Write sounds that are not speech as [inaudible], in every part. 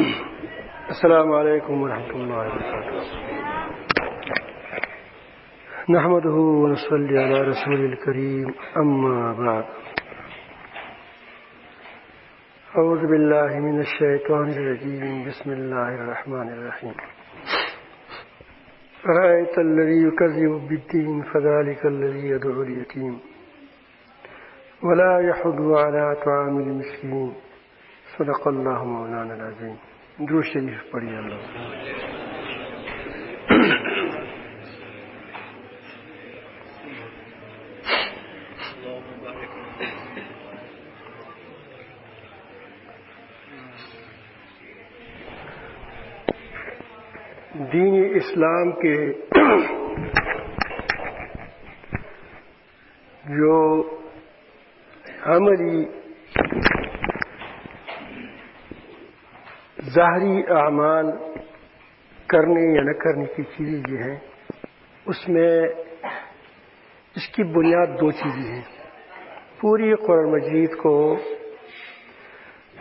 السلام علیکم ورحمۃ اللہ وبرکاتہ۔ نحمده ونصلي على رسول الكريم أما بعد۔ أعوذ بالله من الشيطان الرجيم بسم الله الرحمن الرحيم رأيت الذي يكذب بالدين فذلك الذي يدعو اليتيم ولا يحض على طعام المسكين صدق الله مولانا العظيم درود شریف پڑھیے اللہ دین اسلام کے جو عملی ظاہری اعمال کرنے یا نہ کرنے کی چیزیں جو ہیں، اس میں اس کی بنیاد دو چیزیں ہیں۔ پوری قرآن مجید کو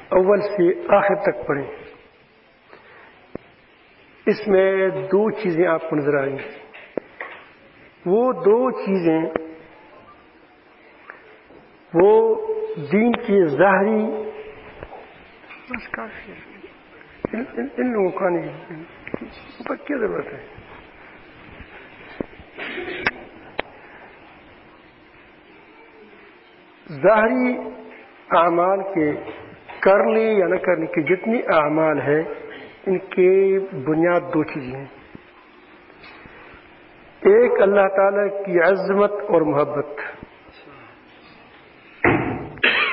اول سے آخر تک پڑھیں۔ اس میں دو چیزیں آپ کو نظر آئیں۔ گی وہ دو چیزیں، وہ دین کی ظاہری ان لوگوں کا نہیں کیا ضرورت ہے ظاہری اعمال کے کرنے یا نہ کرنے کی جتنی اعمال ہے ان کی بنیاد دو چیزیں ہیں۔ ایک اللہ تعالی کی عظمت اور محبت،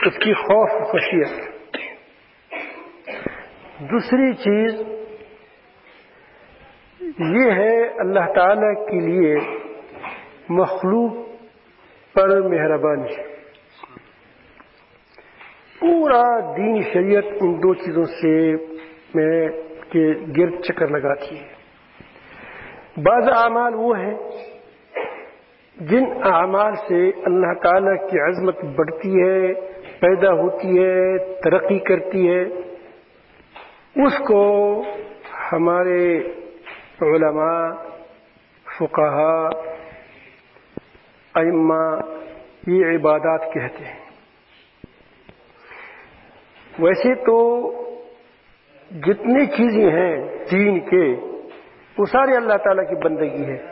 اس کی خوف خشیت۔ دوسری چیز یہ ہے اللہ تعالی کے لیے مخلوق پر مہربانی۔ پورا دین شریعت ان دو چیزوں سے میں کے گرد چکر لگاتی ہے۔ بعض اعمال وہ ہیں جن اعمال سے اللہ تعالی کی عظمت بڑھتی ہے، پیدا ہوتی ہے، ترقی کرتی ہے۔ اس کو ہمارے علماء فقہ ائمہ یہ عبادات کہتے ہیں۔ ویسے تو جتنی چیزیں ہیں دین کے، وہ سارے اللہ تعالیٰ کی بندگی ہے۔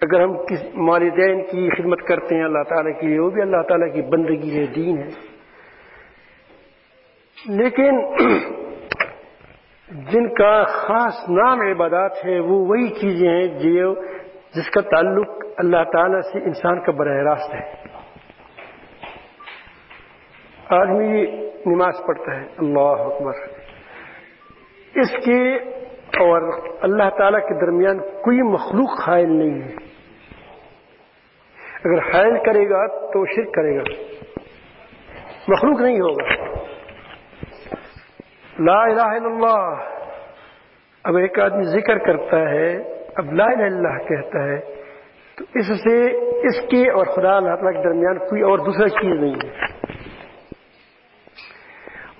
اگر ہم کس والدین کی خدمت کرتے ہیں اللہ تعالیٰ کی وہ بھی اللہ تعالیٰ کی بندگی ہے، دین ہے۔ لیکن جن کا خاص نام عبادات ہے، وہ وہی چیزیں ہیں جو جس کا تعلق اللہ تعالیٰ سے انسان کا براہ راست ہے۔ آدمی نماز پڑھتا ہے، اللہ اکبر۔ اس کے اور اللہ تعالی کے درمیان کوئی مخلوق حائل نہیں ہے۔ اگر حائل کرے گا تو شرک کرے گا۔ مخلوق نہیں ہوگا۔ لا الہ الا اللہ. اب ایک آدمی ذکر کرتا ہے، اب لا الہ اللہ کہتا ہے، تو اس سے اس کے اور خدا اللہ تعالیٰ کے درمیان کوئی اور دوسرا چیز نہیں ہے۔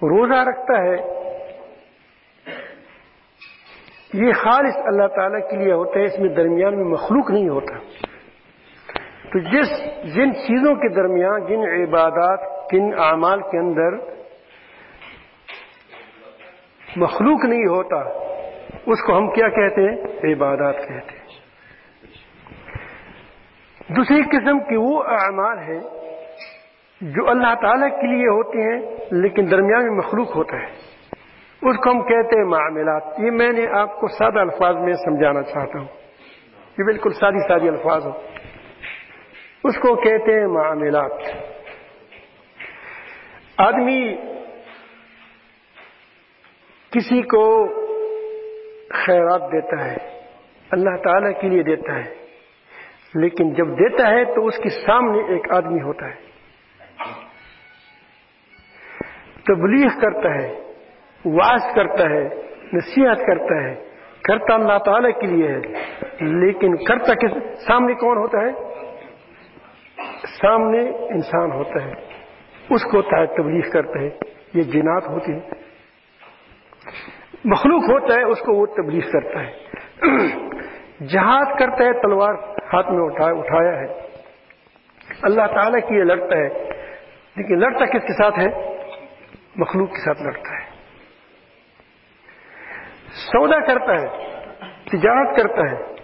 روزہ رکھتا ہے۔ یہ خالص اللہ تعالیٰ کے لیے ہوتا ہے، اس میں درمیان میں مخلوق نہیں ہوتا۔ تو جس جن چیزوں کے درمیان، جن عبادات کن اعمال کے اندر مخلوق نہیں ہوتا، اس کو ہم کیا کہتے ہیں؟ عبادات کہتے ہیں۔ دوسری قسم کے وہ اعمال ہیں جو اللہ تعالیٰ کے لیے ہوتے ہیں، لیکن درمیان میں مخلوق ہوتا ہے۔ اس کو ہم کہتے ہیں معاملات۔ یہ میں نے آپ کو سادہ الفاظ میں سمجھانا چاہتا ہوں۔ یہ بالکل سادی سادی الفاظ ہو اس کو کہتے ہیں معاملات۔ آدمی کسی کو خیرات دیتا ہے، اللہ تعالی کے لیے دیتا ہے۔ لیکن جب دیتا ہے تو اس کے سامنے ایک آدمی ہوتا ہے۔ تبلیغ کرتا ہے واس کرتا ہے، نصیحت کرتا ہے۔ کرتا اللہ تعالی کے لیے ہے۔ لیکن کرتا کس، سامنے کون ہوتا ہے؟ سامنے انسان ہوتا ہے۔ اس کو تبلیغ کرتا ہے۔ یہ جنات ہوتی ہے مخلوق ہوتا ہے، اس کو وہ تبلیغ کرتا ہے۔ جہاد کرتا ہے، تلوار ہاتھ میں اٹھایا ہے۔ اللہ تعالیٰ کی یہ لڑتا ہے۔ لیکن لڑتا کس کے ساتھ ہے؟ مخلوق کے ساتھ لڑتا ہے۔ سودا کرتا ہے، تجارت کرتا ہے۔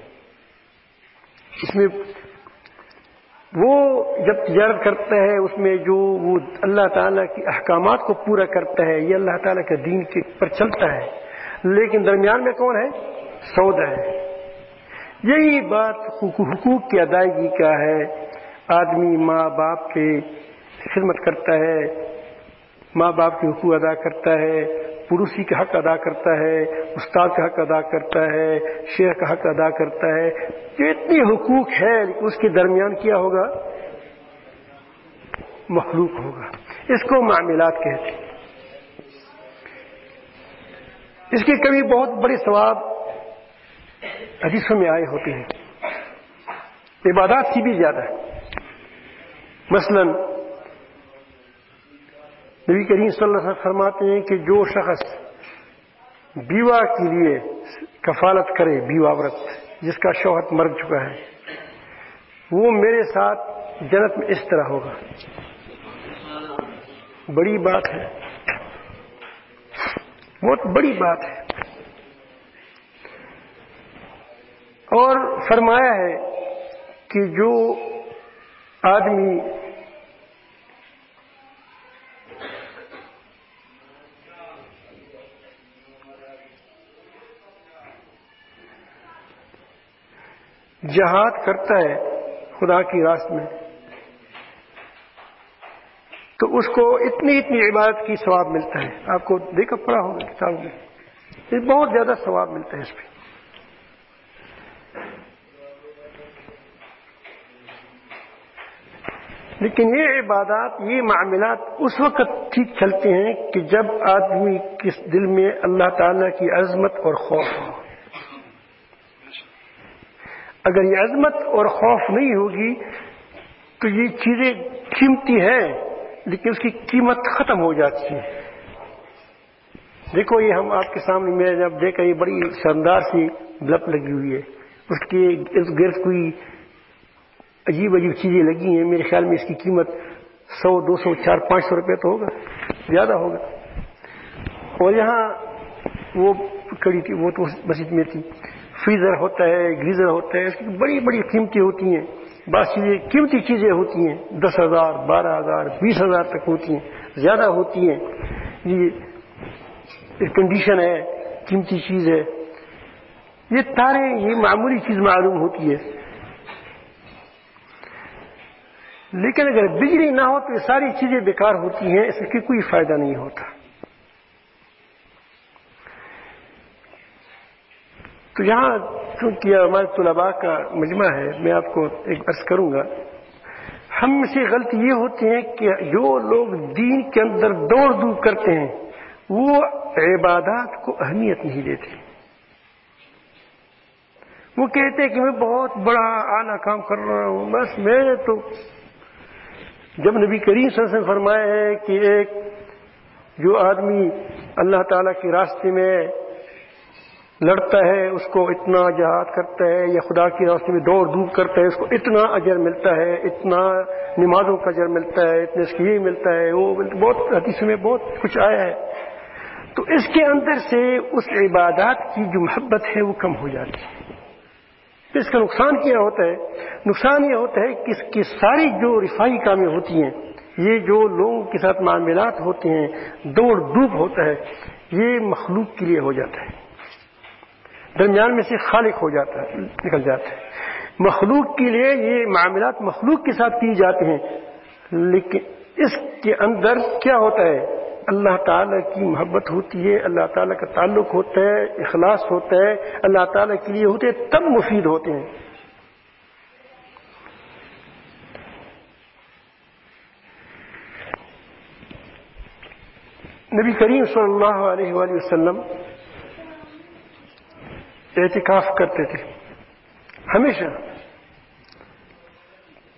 اس میں وہ جب تجارت کرتا ہے اس میں جو وہ اللہ تعالیٰ کی احکامات کو پورا کرتا ہے یہ اللہ تعالیٰ کے دین کے پر چلتا ہے۔ لیکن درمیان میں کون ہے؟ سودا ہے۔ یہی بات حقوق کی ادائیگی کا ہے۔ آدمی ماں باپ کی خدمت کرتا ہے، ماں باپ کے حقوق ادا کرتا ہے۔ پڑوسی کا حق ادا کرتا ہے، استاد کا حق ادا کرتا ہے، شیخ کا حق ادا کرتا ہے۔ جو اتنی حقوق ہے اس کے درمیان کیا ہوگا؟ مخلوق ہوگا۔ اس کو معاملات کہتے ہیں۔ اس کی کبھی بہت بڑے ثواب حدیثوں میں آئے ہوتے ہیں۔ عبادات کی بھی زیادہ ہے۔ مثلاً نبی کریم صلی اللہ علیہ وسلم فرماتے ہیں کہ جو شخص بیوہ کے لیے کفالت کرے، بیوہ عورت، جس کا شوہر مر چکا ہے، وہ میرے ساتھ جنت میں اس طرح ہوگا۔ بڑی بات ہے۔ بہت بڑی بات ہے۔ اور فرمایا ہے کہ جو آدمی جہاد کرتا ہے خدا کی راست میں، تو اس کو اتنی اتنی عبادت کی ثواب ملتا ہے۔ آپ کو دیکھا پڑا ہوگا کتاب میں۔ بہت زیادہ ثواب ملتا ہے اس پہ۔ لیکن یہ عبادات، یہ معاملات اس وقت ٹھیک چلتے ہیں کہ جب آدمی کس دل میں اللہ تعالی کی عظمت اور خوف ہو۔ اگر یہ عظمت اور خوف نہیں ہوگی تو یہ چیزیں قیمتی ہیں، لیکن اس کی قیمت ختم ہو جاتی ہے۔ دیکھو، یہ ہم آپ کے سامنے میں جب دیکھا یہ بڑی شاندار سی بلپ لگی ہوئی ہے۔ اس کے ارد گرد کوئی عجیب عجیب چیزیں لگی ہیں۔ میرے خیال میں اس کی قیمت سو، دو سو، چار، پانچ سو روپے تو ہوگا، زیادہ ہوگا۔ اور یہاں وہ کڑی تھی، وہ تو مسجد میں تھی۔ فریزر ہوتا ہے گیزر ہوتا ہے، اس کی بڑی بڑی قیمتیں ہوتی ہیں۔ بعض چیزیں، قیمتی چیزیں ہوتی ہیں۔ دس ہزار، بارہ ہزار، بیس ہزار تک ہوتی ہیں۔ زیادہ ہوتی ہیں۔ یہ کنڈیشن ہے، قیمتی چیز ہے۔ یہ تارے یہ معمولی چیز معلوم ہوتی ہے۔ لیکن اگر بجلی نہ ہو تو یہ ساری چیزیں بیکار ہوتی ہیں، اس کی کوئی فائدہ نہیں ہوتا۔ تو یہاں چونکہ ہمارے طلباء کا مجمع ہے، میں آپ کو ایک عرض کروں گا۔ ہم سے غلطی یہ ہوتی ہے کہ جو لوگ دین کے اندر دوڑ دور کرتے ہیں، وہ عبادات کو اہمیت نہیں دیتے۔ وہ کہتے ہیں کہ میں بہت بڑا اعلیٰ کام کر رہا ہوں، بس میں نے تو جب نبی کریم صلی اللہ علیہ وسلم فرمایا ہے کہ ایک جو آدمی اللہ تعالی کے راستے میں لڑتا ہے، اس کو اتنا جہاد کرتا ہے یا خدا کی راستے میں دوڑ دھوپ کرتا ہے، اس کو اتنا اجر ملتا ہے، اتنا نمازوں کا اجر ملتا ہے، اتنے اس کی یہ ملتا ہے، وہ بہت حدیث میں بہت کچھ آیا ہے۔ تو اس کے اندر سے اس عبادات کی جو محبت ہے، وہ کم ہو جاتی ہے۔ اس کا نقصان کیا ہوتا ہے؟ نقصان یہ ہوتا ہے کہ اس کی ساری جو رفائی کامیں ہوتی ہیں، یہ جو لوگوں کے ساتھ معاملات ہوتے ہیں، دوڑ دھوپ ہوتا ہے، یہ مخلوق کے لیے ہو جاتا ہے۔ درمیان میں سے خالق ہو جاتا ہے، نکل جاتا ہے۔ مخلوق کے لیے یہ معاملات مخلوق کے ساتھ کی جاتے ہیں، لیکن اس کے اندر کیا ہوتا ہے؟ اللہ تعالیٰ کی محبت ہوتی ہے، اللہ تعالیٰ کا تعلق ہوتا ہے، اخلاص ہوتا ہے، اللہ تعالیٰ کے لیے ہوتے ہیں تب مفید ہوتے ہیں۔ نبی کریم صلی اللہ علیہ وآلہ وسلم اعتکاف کرتے تھے۔ ہمیشہ۔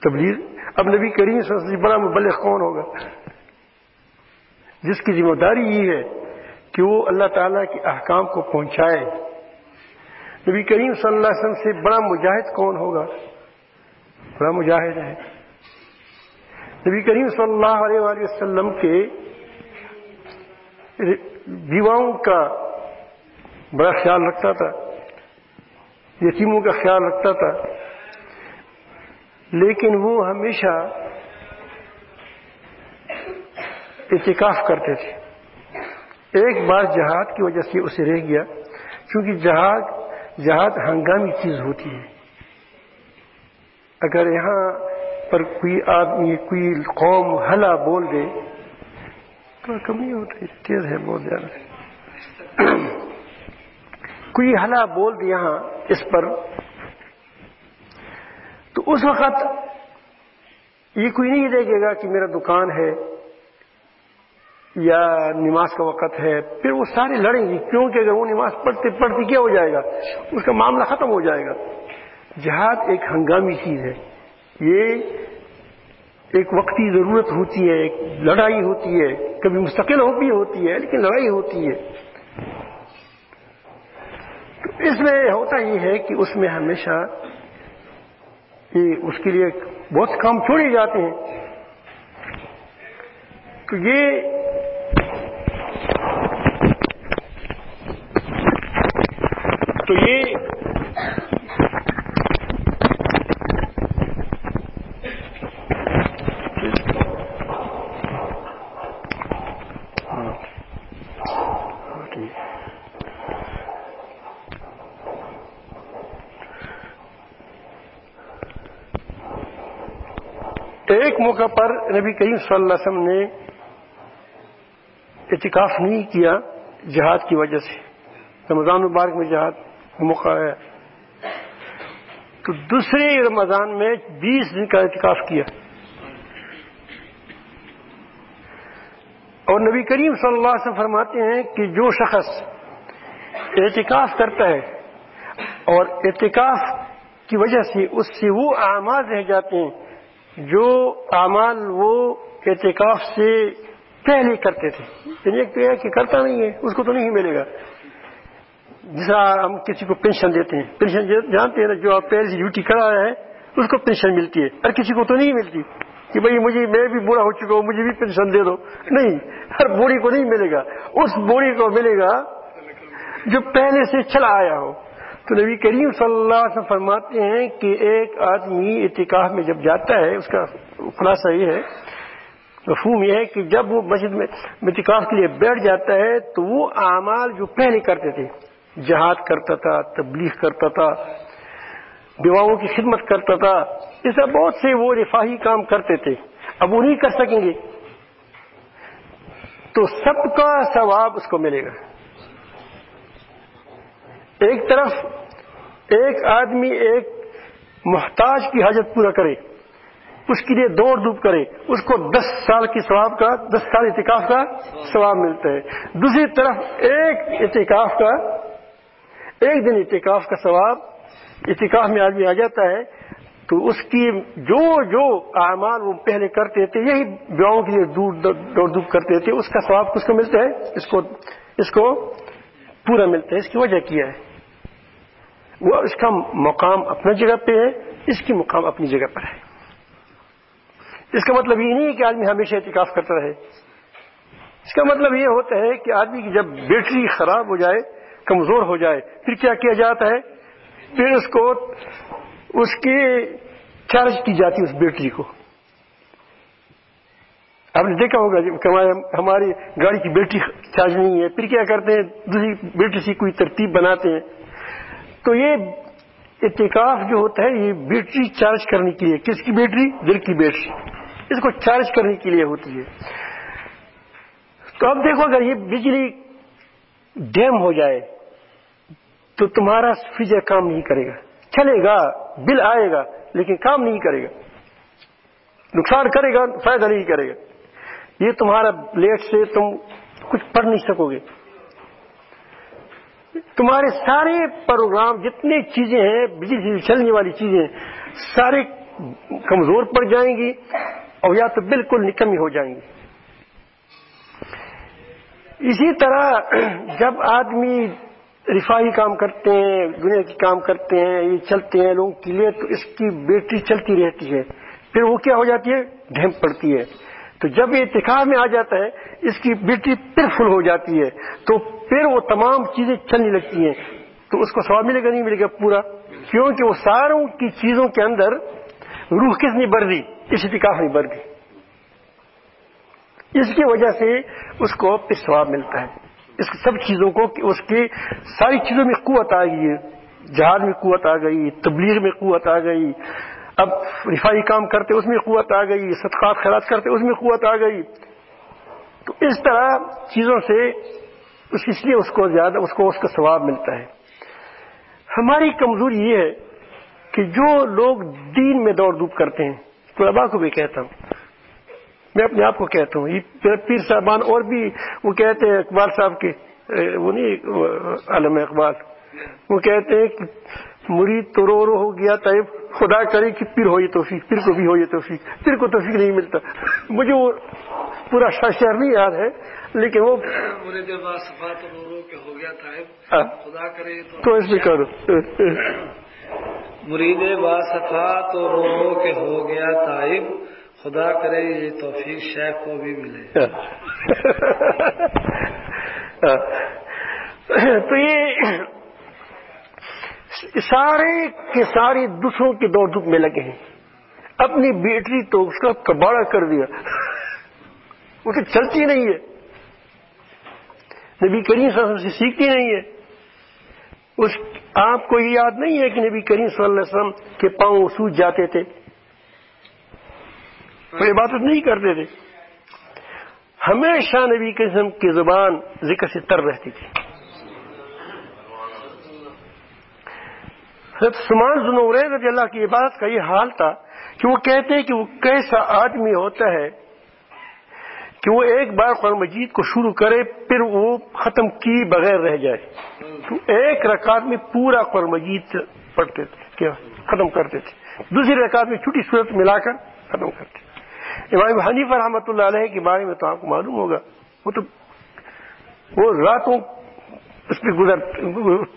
تبلیغ۔ اب نبی کریم سے بڑا مبلغ کون ہوگا؟ جس کی ذمہ داری یہ ہے کہ وہ اللہ تعالیٰ کے احکام کو پہنچائے۔ نبی کریم صلی اللہ علیہ وسلم سے بڑا مجاہد کون ہوگا؟ بڑا مجاہد ہے۔ نبی کریم صلی اللہ علیہ وآلہ وسلم کے بیواؤں کا بڑا خیال رکھتا تھا۔ یتیموں کا خیال رکھتا تھا۔ لیکن وہ ہمیشہ احتکاف کرتے تھے۔ ایک بار جہاد کی وجہ سے اسے رہ گیا، کیونکہ جہاد جہاد ہنگامی چیز ہوتی ہے۔ اگر یہاں پر کوئی آدمی، کوئی قوم ہلا بول دے تو کم نہیں ہوتا تیز ہے، بہت زیادہ۔ کوئی ہلا بول دے یہاں اس پر، تو اس وقت یہ کوئی نہیں دیکھے گا کہ میرا دکان ہے یا نماز کا وقت ہے، پھر وہ سارے لڑیں گے کیونکہ اگر وہ نماز پڑھتے پڑھتے کیا ہو جائے گا؟ اس کا معاملہ ختم ہو جائے گا۔ جہاد ایک ہنگامی چیز ہے۔ یہ ایک وقتی ضرورت ہوتی ہے، ایک لڑائی ہوتی ہے۔ کبھی مستقل ہو بھی ہوتی ہے، لیکن لڑائی ہوتی ہے۔ اس میں ہوتا یہ ہے کہ اس میں ہمیشہ اس کے لیے بہت کام چھوڑے جاتے ہیں۔ تو یہ تو یہ ایک موقع پر نبی کریم صلی اللہ علیہ وسلم نے اعتکاف نہیں کیا جہاد کی وجہ سے۔ رمضان مبارک میں جہاد موقع ہے تو دوسرے رمضان میں بیس دن کا اعتکاف کیا۔ اور نبی کریم صلی اللہ علیہ وسلم فرماتے ہیں کہ جو شخص اعتکاف کرتا ہے اور اعتکاف کی وجہ سے اس سے وہ اعمال رہ جاتے ہیں جو اعمال وہ اعتکاف سے پہلے کرتے تھے۔ یعنی ایک تو یہ کہ کرتا نہیں ہے، اس کو تو نہیں ملے گا۔ جس طرح ہم کسی کو پینشن دیتے ہیں۔ پینشن جانتے ہیں نا، جو آپ پہلے سے ڈیوٹی کرا رہے ہیں، اس کو پینشن ملتی ہے۔ ہر کسی کو تو نہیں ملتی کہ بھائی مجھے، میں بھی برا ہو چکا ہوں، مجھے بھی پینشن دے دو۔ نہیں، ہر بوڑھی کو نہیں ملے گا۔ اس بوڑھی کو ملے گا جو پہلے سے چلا آیا ہو۔ تو نبی کریم صلی اللہ علیہ وسلم فرماتے ہیں کہ ایک آدمی اتکاف میں جب جاتا ہے، اس کا خلاصہ یہ ہے، مفہوم یہ ہے کہ جب وہ مسجد میں اتکاف کے لیے بیٹھ جاتا ہے تو وہ اعمال جو پہلے کرتے تھے، جہاد کرتا تھا، تبلیغ کرتا تھا بیواؤں کی خدمت کرتا تھا ایسا بہت سے وہ رفاہی کام کرتے تھے۔ اب وہ نہیں کر سکیں گے۔ تو سب کا ثواب اس کو ملے گا۔ ایک طرف ایک آدمی ایک محتاج کی حاجت پورا کرے، اس کے لیے دوڑ دھوپ کرے، اس کو دس سال کی ثواب کا، دس سال اعتکاف کا ثواب ملتا ہے۔ دوسری طرف ایک اعتکاف کا، ایک دن اتکاف کا ثواب اتکاف میں آدمی آ جاتا ہے، تو اس کی جو جو اعمال وہ پہلے کرتے تھے، یہی بیاؤں کے لیے دور دوڑ دور کرتے تھے، اس کا ثواب کس کو ملتا ہے؟ اس کو اس کو پورا ملتا ہے، اس کی وجہ کیا ہے؟ وہ اس کا مقام اپنے جگہ پہ ہے، اس کی مقام اپنی جگہ پر ہے۔ اس کا مطلب یہ نہیں ہے کہ آدمی ہمیشہ احتکاف کرتا رہے۔ اس کا مطلب یہ ہوتا ہے کہ آدمی کی جب بیٹری خراب ہو جائے، کمزور ہو جائے، پھر کیا کیا جاتا ہے؟ پھر اس کو، اس کی چارج کی جاتی ہے، اس بیٹری کو۔ آپ نے دیکھا ہوگا کہ ہماری گاڑی کی بیٹری چارج نہیں ہے، پھر کیا کرتے ہیں؟ دوسری بیٹری سے کوئی ترتیب بناتے ہیں۔ تو یہ اتکاف جو ہوتا ہے، یہ بیٹری چارج کرنے کے لیے۔ کس کی بیٹری؟ دل کی بیٹری۔ اس کو چارج کرنے کے لیے ہوتی ہے۔ تو اب دیکھو، اگر یہ بجلی ڈیم ہو جائے، تو تمہارا فریجر کام نہیں کرے گا۔ چلے گا، بل آئے گا، لیکن کام نہیں کرے گا۔ نقصان کرے گا، فائدہ نہیں کرے گا۔ یہ تمہارا لیٹ سے تم کچھ پڑھ نہیں سکو گے۔ تمہارے سارے پروگرام جتنی چیزیں ہیں، بجلی سے چلنے والی چیزیں سارے کمزور پڑ جائیں گی اور یا تو بالکل نکمی ہو جائیں گی۔ اسی طرح جب آدمی رفاہی کام کرتے ہیں، دنیا کی کام کرتے ہیں، یہ چلتے ہیں لوگوں کے لیے، تو اس کی بیٹری چلتی رہتی ہے۔ پھر وہ کیا ہو جاتی ہے؟ ڈھیم پڑتی ہے۔ تو جب یہ اتخاب میں آ جاتا ہے، اس کی بیٹری پھر فل ہو جاتی ہے، تو پھر وہ تمام چیزیں چلنے لگتی ہیں۔ تو اس کو سواب ملے گا، نہیں ملے گا؟ پورا۔ کیونکہ وہ ساروں کی چیزوں کے اندر روح کس نہیں بڑھ رہی اس اتکاف نہیں بڑھ گئی اس کی وجہ سے اس کو پھر سواب ملتا ہے۔ اس سب چیزوں کو اس کی ساری چیزوں میں قوت آ گئی ہے۔ جہاز میں قوت آ گئی، تبلیغ میں قوت آ گئی۔ اب رفائی کام کرتے اس میں قوت آ گئی، صدقات، خیرات کرتے اس میں قوت آ گئی۔ تو اس طرح چیزوں سے اس لیے اس کو زیادہ، اس کو اس کا ثواب ملتا ہے۔ ہماری کمزوری یہ ہے کہ جو لوگ دین میں دوڑ دھوپ کرتے ہیں طلبا کو بھی کہتا ہوں۔ میں اپنے آپ کو کہتا ہوں۔ یہ پیر صاحبان اور بھی وہ کہتے ہیں، اقبال صاحب کے وہ نہیں علم اقبال۔ وہ کہتے ہیں کہ مرید تو رو رو ہو گیا طیب خدا کرے کہ پھر ہو یہ توفیق پھر کو بھی ہو یہ توفیق پھر کو توفیق نہیں ملتا۔ مجھے وہ پورا شہر نہیں یاد ہے لیکن وہ ہاں۔ تو اس میں کرو۔ مرید با صفا تو رو رو کے ہو گیا طائب خدا کرے یہ توفیق شیخ کو بھی ملے۔ تو یہ سارے کے سارے دوسروں کے دور دکھ میں لگے ہیں۔ اپنی بیٹری تو اس کا کباڑا کر دیا۔ اسے چلتی نہیں ہے۔ نبی کریم صلی اللہ علیہ وسلم سے سیکھتی نہیں ہے۔ اس آپ کو یہ یاد نہیں ہے کہ نبی کریم صلی اللہ علیہ وسلم کے پاؤں سوج جاتے تھے۔ وہ عبادت نہیں کرتے تھے۔ ہمیشہ نبی قسم کی زبان ذکر سے تر رہتی تھی۔ سمان زنور رضی اللہ کی عبادت کا یہ حال تھا کہ وہ کہتے ہیں کہ وہ کیسا آدمی ہوتا ہے کہ وہ ایک بار قرآن مجید کو شروع کرے، پھر وہ ختم کی بغیر رہ جائے۔ تو ایک رکعت میں پورا قرآن مجید پڑھتے تھے، کیا؟ ختم کرتے تھے۔ دوسری رکعت میں چھوٹی صورت ملا کر ختم کرتے امام حنیف رحمۃ اللہ علیہ کے بارے میں تو آپ کو معلوم ہوگا، وہ تو وہ راتوں اس پہ گزر،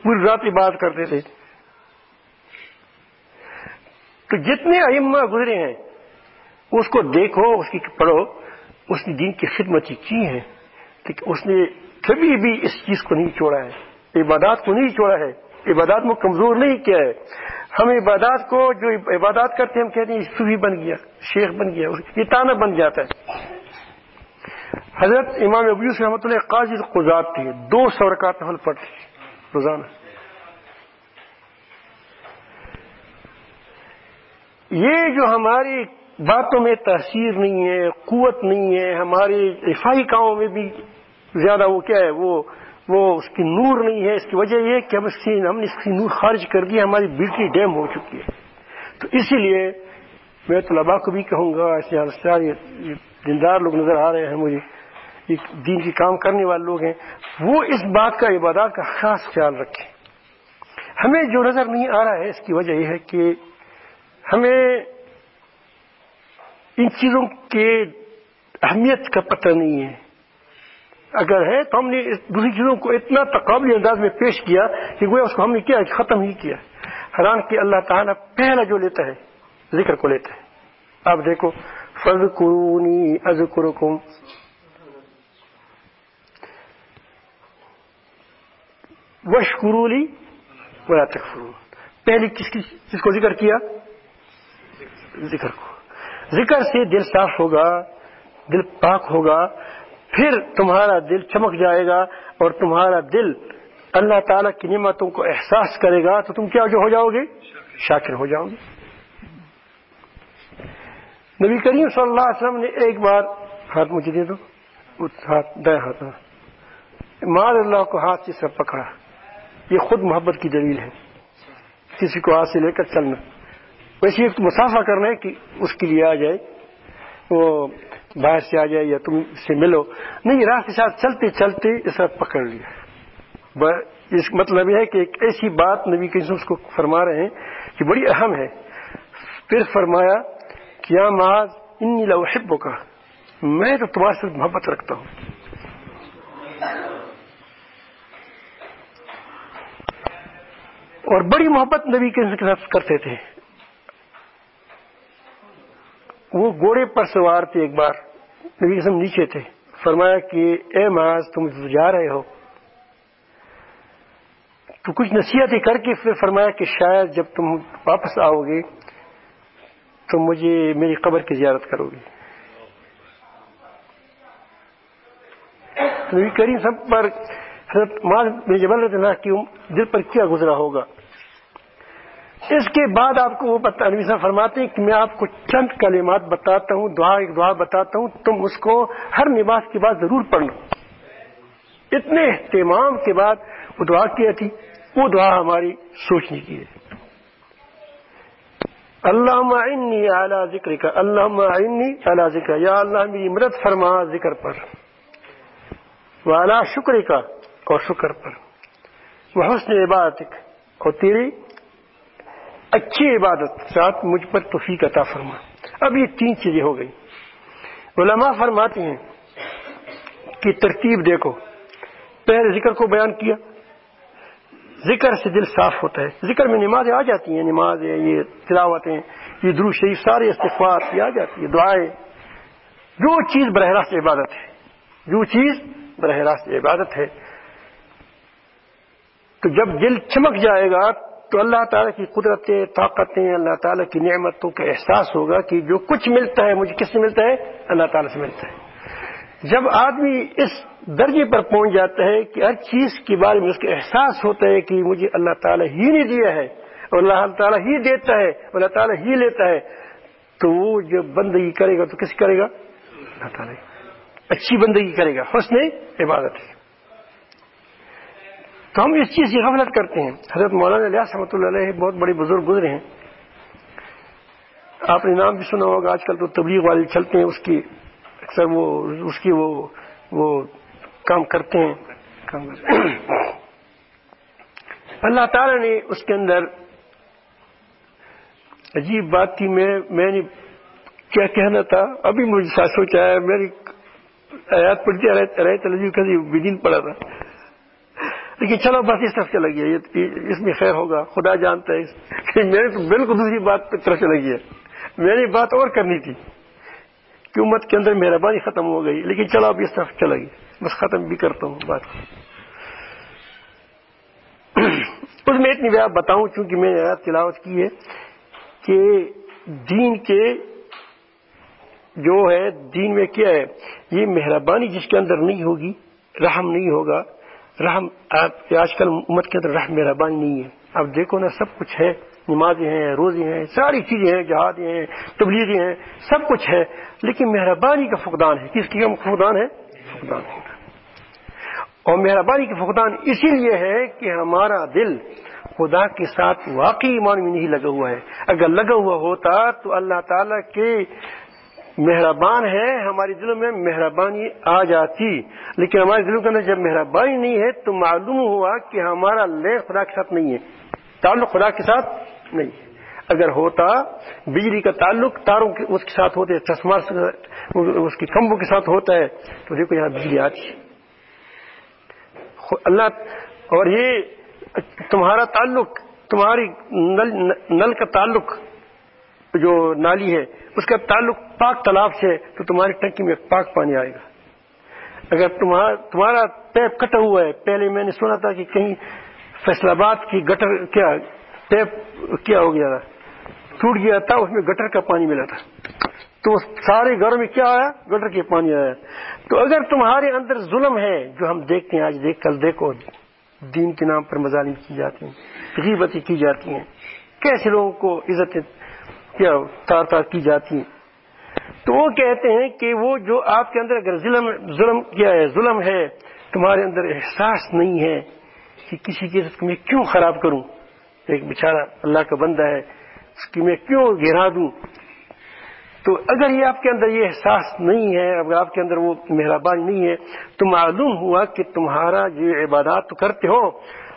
پوری رات بات کرتے تھے۔ تو جتنے ائمہ گزرے ہیں، اس کو دیکھو، اس کی پڑھو، اس نے دین کی خدمت کی ہے اس نے کبھی بھی اس چیز کو نہیں چھوڑا ہے۔ عبادات کو نہیں چھوڑا ہے۔ عبادات کو کمزور نہیں کیا ہے۔ ہم عبادات کو جو عبادات کرتے ہیں، ہم کہتے ہیں صوفی بن گیا، شیخ بن گیا، یہ تانا بن جاتا ہے۔ حضرت امام ابیوس رحمۃ اللہ قاضی قزات تھے، دو سو رکعت حل پڑھتے روزانہ۔ یہ جو ہماری باتوں میں تاثیر نہیں ہے، قوت نہیں ہے ہماری رفائی کاموں میں بھی زیادہ وہ کیا ہے، وہ وہ اس کی نور نہیں ہے۔ اس کی وجہ یہ کہ ہم اس کی ہم نے اس کی نور خارج کر دی، ہماری بیٹری ڈیم ہو چکی ہے۔ تو اسی لیے میں طلبا کو بھی کہوں گا، ایسے دیندار لوگ نظر آ رہے ہیں، مجھے دین کی کام کرنے والے لوگ ہیں۔ وہ اس بات کا، عبادات کا خاص خیال رکھیں۔ ہمیں جو نظر نہیں آ رہا ہے، اس کی وجہ یہ ہے کہ ہمیں ان چیزوں کے اہمیت کا پتہ نہیں ہے۔ اگر ہے تو ہم نے دوسری چیزوں کو اتنا تقابلی انداز میں پیش کیا کہ گویا اس کو ہم نے کیا، ختم ہی کیا۔ حیران کہ اللہ تعالیٰ پہلا جو لیتا ہے، ذکر کو لیتا ہے۔ آپ دیکھو فض قرونی از قرکم وش قرولی بڑا پہلی کس کس کو ذکر کیا؟ ذکر کو۔ ذکر سے دل صاف ہوگا، دل پاک ہوگا، پھر تمہارا دل چمک جائے گا اور تمہارا دل اللہ تعالی کی نعمتوں کو احساس کرے گا، تو تم کیا جو ہو جاؤ گے؟ شاکر ہو جاؤ گے۔ نبی کریم صلی اللہ علیہ وسلم نے ایک بار ہاتھ مجھے دے دو۔ ہاتھ ہاتھ۔ مار اللہ کو ہاتھ سے سب پکڑا۔ یہ خود محبت کی دلیل ہے۔ کسی کو ہاتھ سے لے کر چلنا۔ ویسے ایک مسافہ کرنا ہے کہ اس کے لیے آ جائے، وہ باہر سے آ جائے یا تم سے ملو۔ نہیں، راہ کے ساتھ چلتے چلتے اس پکڑ لیا۔ اس مطلب یہ ہے کہ ایک ایسی بات نبی کریم اس کو فرما رہے ہیں کہ بڑی اہم ہے۔ پھر فرمایا کہ معاذ ان لوحبو کا میں تو تمہارے ساتھ محبت رکھتا ہوں۔ اور بڑی محبت نبی کے ساتھ کرتے تھے۔ وہ گھوڑے پر سوار تھے ایک بار۔ نبی قسم نیچے تھے۔ فرمایا کہ اے معاذ تم جا رہے ہو۔ تو کچھ نصیحتیں کر کے پھر فرمایا کہ شاید جب تم واپس آؤ گے، تو مجھے میری قبر کی زیارت کرو گی نبی کریم سب پر حضرت جبل اللہ کی دل پر کیا گزرا ہوگا۔ اس کے بعد آپ کو وہ نبی صاحب فرماتے ہیں کہ میں آپ کو چند کلمات بتاتا ہوں، دعا، ایک دعا بتاتا ہوں، تم اس کو ہر نماز کے بعد ضرور پڑھ لو۔ اتنے اہتمام کے بعد وہ دعا کیا تھی، وہ دعا ہماری سوچنے کی ہے۔ اللہ اعلیٰ ذکر کا اللہ عنی اعلیٰ ذکر یا اللہ میری مدد فرما ذکر پر۔ والا شکر کا اور شکر پر۔ وہ حسن عبادت اور تیری اچھی عبادت ساتھ مجھ پر توفیق عطا فرما۔ اب یہ تین چیزیں ہو گئی علماء فرماتے ہیں کہ ترتیب دیکھو، پہلے ذکر کو بیان کیا، ذکر سے دل صاف ہوتا ہے۔ ذکر میں نمازیں آ جاتی ہیں نماز یہ تلاوتیں، یہ درو شریف، سارے استفاد یہ آ جاتی ہے دعائیں۔ جو چیز براہ راست عبادت ہے، جو چیز براہ راست عبادت ہے، تو جب دل چمک جائے گا تو اللہ تعالیٰ کی قدرتیں طاقتیں اللہ تعالیٰ کی نعمتوں کا احساس ہوگا کہ جو کچھ ملتا ہے، مجھے کس سے ملتا ہے؟ اللہ تعالیٰ سے ملتا ہے۔ جب آدمی اس درجے پر پہنچ جاتا ہے کہ ہر چیز کے بارے میں اس کا احساس ہوتا ہے کہ مجھے اللہ تعالیٰ ہی نہیں دیا ہے اور اللہ تعالیٰ ہی دیتا ہے، اللہ تعالیٰ ہی لیتا ہے، تو وہ جب بندگی کرے گا تو کس کرے گا؟ اللہ تعالیٰ اچھی بندگی کرے گا، حسن عبادت ہے تو ہم اس چیز کی غفلت کرتے ہیں۔ حضرت مولانا الیاس رحمۃ اللہ علیہ بہت بڑے بزرگ گزرے ہیں۔ آپ نے نام بھی سنا ہوگا، آج کل تو تبلیغ والے چلتے ہیں، اس کی اکثر وہ، اس کی وہ وہ کام کرتے ہیں۔ کام کرتے اللہ تعالی نے اس کے اندر عجیب بات تھی۔ میں میں نے کیا کہنا تھا، ابھی مجھے ساتھ سوچا ہے، میری آیات پڑھتی جی رہے تلجیح کبھی بدین پڑا تھا۔ لیکن چلو بس اس طرف چلا گیا اس میں خیر ہوگا، خدا جانتا ہے کہ میرے تو بالکل دوسری بات طرف چلا گیا میری بات اور کرنی تھی کہ امت کے اندر مہربانی ختم ہو گئی، لیکن چلو اب اس طرف چلا گیا بس ختم بھی کرتا ہوں بات۔ اس میں اتنی بات بتاؤں، چونکہ میں نے تلاوت کی ہے کہ دین کے جو ہے، دین میں کیا ہے؟ یہ مہربانی جس کے اندر نہیں ہوگی، رحم نہیں ہوگا رحم، آپ آج کل امت کے اندر رحم، مہربانی نہیں ہے۔ اب دیکھو نا، سب کچھ ہے۔ نمازیں ہیں، روزے ہیں، ساری چیزیں ہیں جہاد ہیں، تبلیغیں ہیں، سب کچھ ہے۔ لیکن مہربانی کا فقدان ہے۔ کس کی فقدان ہے؟ فقدان اور مہربانی کا فقدان اسی لیے ہے کہ ہمارا دل خدا کے ساتھ واقعی ایمان میں نہیں لگا ہوا ہے۔ اگر لگا ہوا ہوتا تو اللہ تعالی کے مہربان ہے، ہمارے دلوں میں مہربانی آ جاتی۔ لیکن ہمارے دلوں کے اندر جب مہربانی نہیں ہے، تو معلوم ہوا کہ ہمارا لے خدا کے ساتھ نہیں ہے۔ تعلق خدا کے ساتھ نہیں ہے۔ اگر ہوتا، بجلی کا تعلق تاروں کے اس کے ساتھ ہوتے چشمہ اس کے کمبوں کے ساتھ ہوتا ہے، تو دیکھو یہاں بجلی آتی ہے۔ اللہ، اور یہ تمہارا تعلق، تمہاری نل نل کا تعلق جو نالی ہے، اس کا تعلق پاک تالاب سے تو تمہاری ٹنکی میں پاک پانی آئے گا۔ اگر تمہارا پیپ کٹا ہوا ہے، پہلے میں نے سنا تھا کہ کہیں فیصلہ آباد کی گٹر، کیا پیپ کیا ہو گیا تھا؟ ٹوٹ گیا تھا، اس میں گٹر کا پانی ملا تھا۔ تو سارے گھروں میں کیا آیا؟ گٹر کے پانی آیا۔ تو اگر تمہارے اندر ظلم ہے، جو ہم دیکھتے ہیں، آج دیکھ، کل دیکھو، دین کے نام پر مظالم کی جاتی ہیں غیبتیں کی جاتی ہیں، کیسے لوگوں کو عزت کیا تار تار کی جاتی ہیں۔ تو وہ کہتے ہیں کہ وہ جو آپ کے اندر اگر ظلم ظلم کیا ہے، ظلم ہے، تمہارے اندر احساس نہیں ہے کہ کسی کی عزت میں کیوں خراب کروں۔ ایک بیچارہ اللہ کا بندہ ہے، اس کی میں کیوں گرا دوں؟ تو اگر یہ آپ کے اندر یہ احساس نہیں ہے، اگر آپ کے اندر وہ مہربانی نہیں ہے، تو معلوم ہوا کہ تمہارا جو عبادات تو کرتے ہو،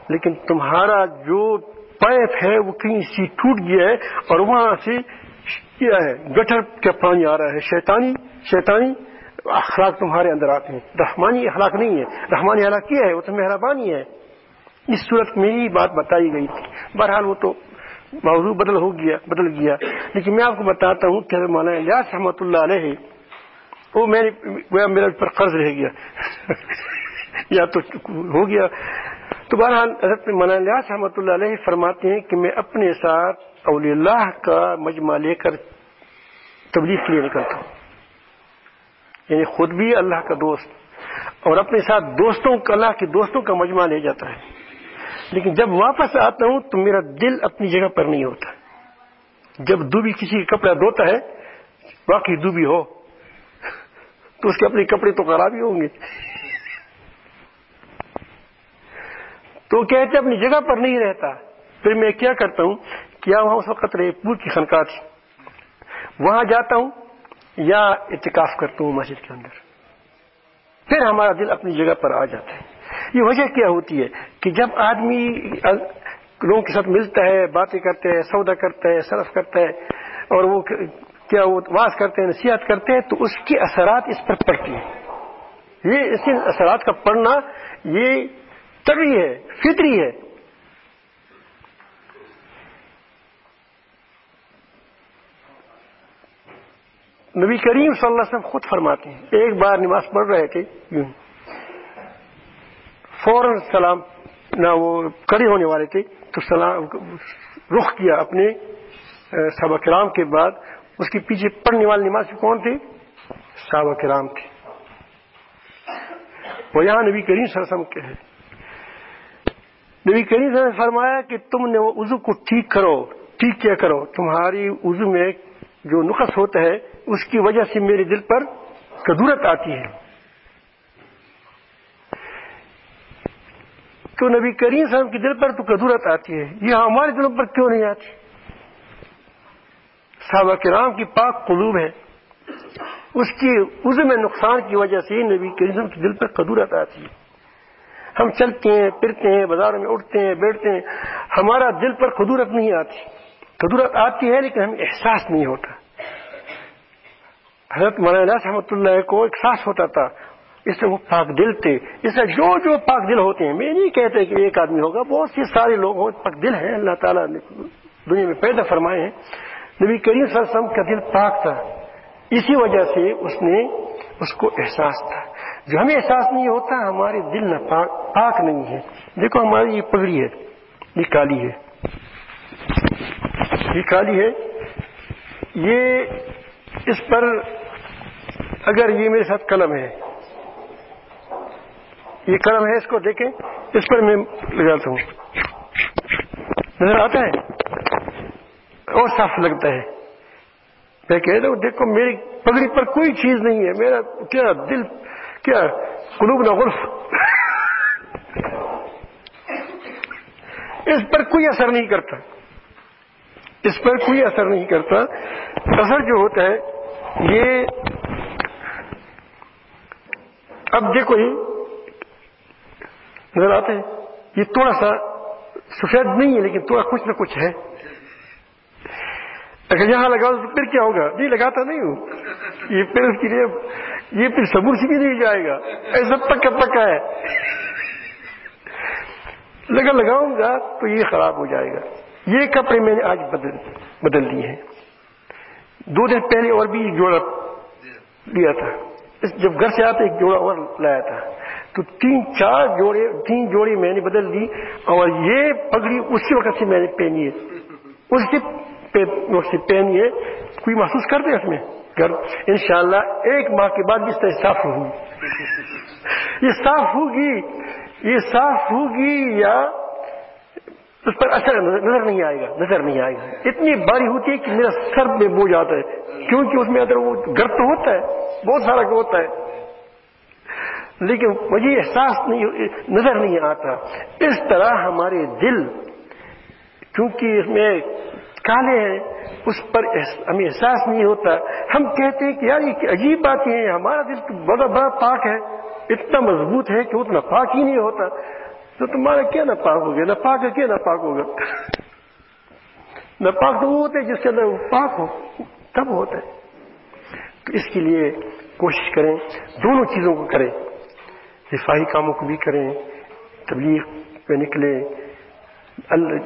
لیکن تمہارا جو پائپ ہے، وہ کہیں سی ٹوٹ گیا ہے اور وہاں سے کیا ہے گٹر کا پانی آ رہا ہے۔ شیطانی شیطانی اخلاق تمہارے اندر آتے ہیں۔ رحمانی اخلاق نہیں ہے۔ رحمانی اخلاق کیا ہے، وہ تو مہربانی ہے۔ اس صورت میں ہی بات بتائی گئی تھی۔ بہرحال وہ تو موضوع بدل ہو گیا، بدل گیا۔ لیکن میں آپ کو بتاتا ہوں کہ مولانا الیاس رحمۃ اللہ علیہ وہ میرے پر قرض رہ گیا۔ [laughs] یا تو ہو گیا۔ تو بہرحال حضرت مولانا الیاس رحمۃ اللہ علیہ فرماتے ہیں کہ میں اپنے ساتھ اولی اللہ کا مجمع لے کر تبلیغ کے لیے نکلتا ہوں۔ یعنی خود بھی اللہ کا دوست اور اپنے ساتھ دوستوں کا اللہ کے دوستوں کا مجمع لے جاتا ہے۔ لیکن جب واپس آتا ہوں تو میرا دل اپنی جگہ پر نہیں ہوتا۔ جب دوبی کسی کا کپڑا دھوتا ہے، باقی دوبی ہو، تو اس کے اپنے کپڑے تو خراب ہی ہوں گے۔ تو کہتے اپنی جگہ پر نہیں رہتا۔ پھر میں کیا کرتا ہوں؟ کیا وہاں اس وقت پور کی خنقاہ تھی؟ وہاں جاتا ہوں یا اتکاف کرتا ہوں مسجد کے اندر۔ پھر ہمارا دل اپنی جگہ پر آ جاتا ہے۔ یہ وجہ کیا ہوتی ہے کہ جب آدمی لوگوں کے ساتھ ملتا ہے، باتیں کرتے ہیں سودا کرتا ہے، صرف کرتا ہے، اور وہ کیا وہ واس کرتے ہیں، نصیحت کرتے ہیں، تو اس کے اثرات اس پر پڑتی ہیں۔ یہ اس کے اثرات کا پڑھنا، یہ طبی ہے، فطری ہے۔ نبی کریم صلی اللہ علیہ وسلم خود فرماتے ہیں، ایک بار نماز پڑھ رہے تھے، یوں۔ فوراً سلام، نہ وہ کڑے ہونے والے تھے، تو سلام، رخ کیا اپنے صحابہ کرام کے بعد۔ اس کے پیچھے پڑھنے والے نماز کون تھے؟ صحابہ کرام تھے۔ وہ یہاں نبی کریم صلی اللہ علیہ وسلم کے ہیں۔ نبی کریم نے فرمایا کہ تم نے وہ عزو کو ٹھیک کرو، ٹھیک کیا کرو۔ تمہاری عزو میں جو نقص ہوتا ہے، اس کی وجہ سے میرے دل پر کدورت آتی ہے۔ تو نبی کریم صاحب کے دل پر تو کدورت آتی ہے۔ یہ ہمارے دلوں پر کیوں نہیں آتی؟ صحابہ کرام کی پاک قلوب ہے۔ اس کی عزم نقصان کی وجہ سے نبی کریم صاحب کے دل پر کدورت آتی ہے۔ ہم چلتے ہیں، پھرتے ہیں بازار میں اٹھتے ہیں، بیٹھتے ہیں۔ ہمارا دل پر قدورت نہیں آتی۔ قدورت آتی ہے لیکن ہمیں احساس نہیں ہوتا۔ حضرت مولانا رحمۃ اللہ کو احساس ہوتا تھا۔ اس سے وہ پاک دل تھے۔ اس سے جو جو پاک دل ہوتے ہیں، میں نہیں کہتے کہ ایک آدمی ہوگا، بہت سے سارے لوگ پاک دل ہیں۔ اللہ تعالیٰ نے دنیا میں پیدا فرمائے ہیں۔ نبی کریم صلی اللہ علیہ وسلم کا دل پاک تھا۔ اسی وجہ سے اس نے اس کو احساس تھا۔ جو ہمیں احساس نہیں ہوتا، ہمارے دل نہ پاک پاک نہیں ہے۔ دیکھو، ہماری یہ پگڑی ہے۔ یہ کالی ہے۔ یہ کالی ہے۔ یہ اس پر اگر یہ میرے ساتھ قلم ہے، یہ قلم ہے، اس کو دیکھیں۔ اس پر میں لگاتا ہوں۔ نظر آتا ہے؟ اور صاف لگتا ہے۔ میں کہتا ہوں، دیکھو، میری پگڑی پر کوئی چیز نہیں ہے۔ میرا کیا دل کیا قلوب نہ اس پر کوئی اثر نہیں کرتا. اس پر کوئی اثر نہیں کرتا. اثر جو ہوتا ہے، یہ اب دیکھو یہ نظر آتے ہیں. یہ تھوڑا سا سفید نہیں ہے، لیکن تھوڑا کچھ نہ کچھ ہے. اگر یہاں لگاؤ تو پھر کیا ہوگا؟ نہیں، لگاتا نہیں ہوں. یہ پھر اس کے لیے یہ پھر سبر سے بھی نہیں جائے گا۔ ایسا پکا پکا ہے۔ لگا لگاؤں گا تو یہ خراب ہو جائے گا۔ یہ کپڑے میں نے آج بدل بدل دیے ہیں۔ دو دن پہلے اور بھی جوڑا لیا تھا۔ جب گھر سے آتے ایک جوڑا اور لایا تھا۔ تو تین چار جوڑے تین جوڑی میں نے بدل دی اور یہ پگڑی اسی وقت سے میں نے پہنی ہے۔ اس وقت سے پہنی ہے۔ کوئی محسوس کرتے اس میں؟ گھر انشاءاللہ ایک ماہ کے بعد اس طرح صاف ہوگی۔ یہ صاف ہوگی، یہ صاف ہوگی یا اس پر اثر نظر نہیں آئے گا، نظر نہیں آئے گا۔ اتنی باری ہوتی ہے کہ میرا سر میں بوجھ آتا ہے۔ کیونکہ اس میں اندر وہ گرد تو ہوتا ہے، بہت سارا ہوتا ہے۔ لیکن مجھے احساس نہیں، نظر نہیں آتا۔ اس طرح ہمارے دل، کیونکہ اس میں کالے ہیں اس پر ہمیں احساس نہیں ہوتا۔ ہم کہتے ہیں کہ یار یہ عجیب بات یہ ہے ہمارا دل تو بڑا بڑا پاک ہے، اتنا مضبوط ہے کہ اتنا پاک ہی نہیں ہوتا۔ تو تمہارا کیا نہ پاک ہو گیا؟ نہ پاک ہے کیا نہ پاک ہوگا؟ نہ پاک تو وہ ہوتے جس کے اندر پاک ہو، تب ہوتا ہے تو اس کے لیے کوشش کریں، دونوں چیزوں کو کریں۔ رفاہی کاموں کو بھی کریں، تبلیغ پہ نکلیں۔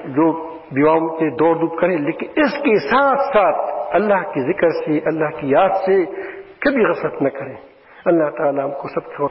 جو دیواؤں کے دوڑ دور کریں، لیکن اس کے ساتھ ساتھ اللہ کے ذکر سے، اللہ کی یاد سے کبھی غفلت نہ کریں۔ اللہ تعالیٰ ہم کو سب چھوڑ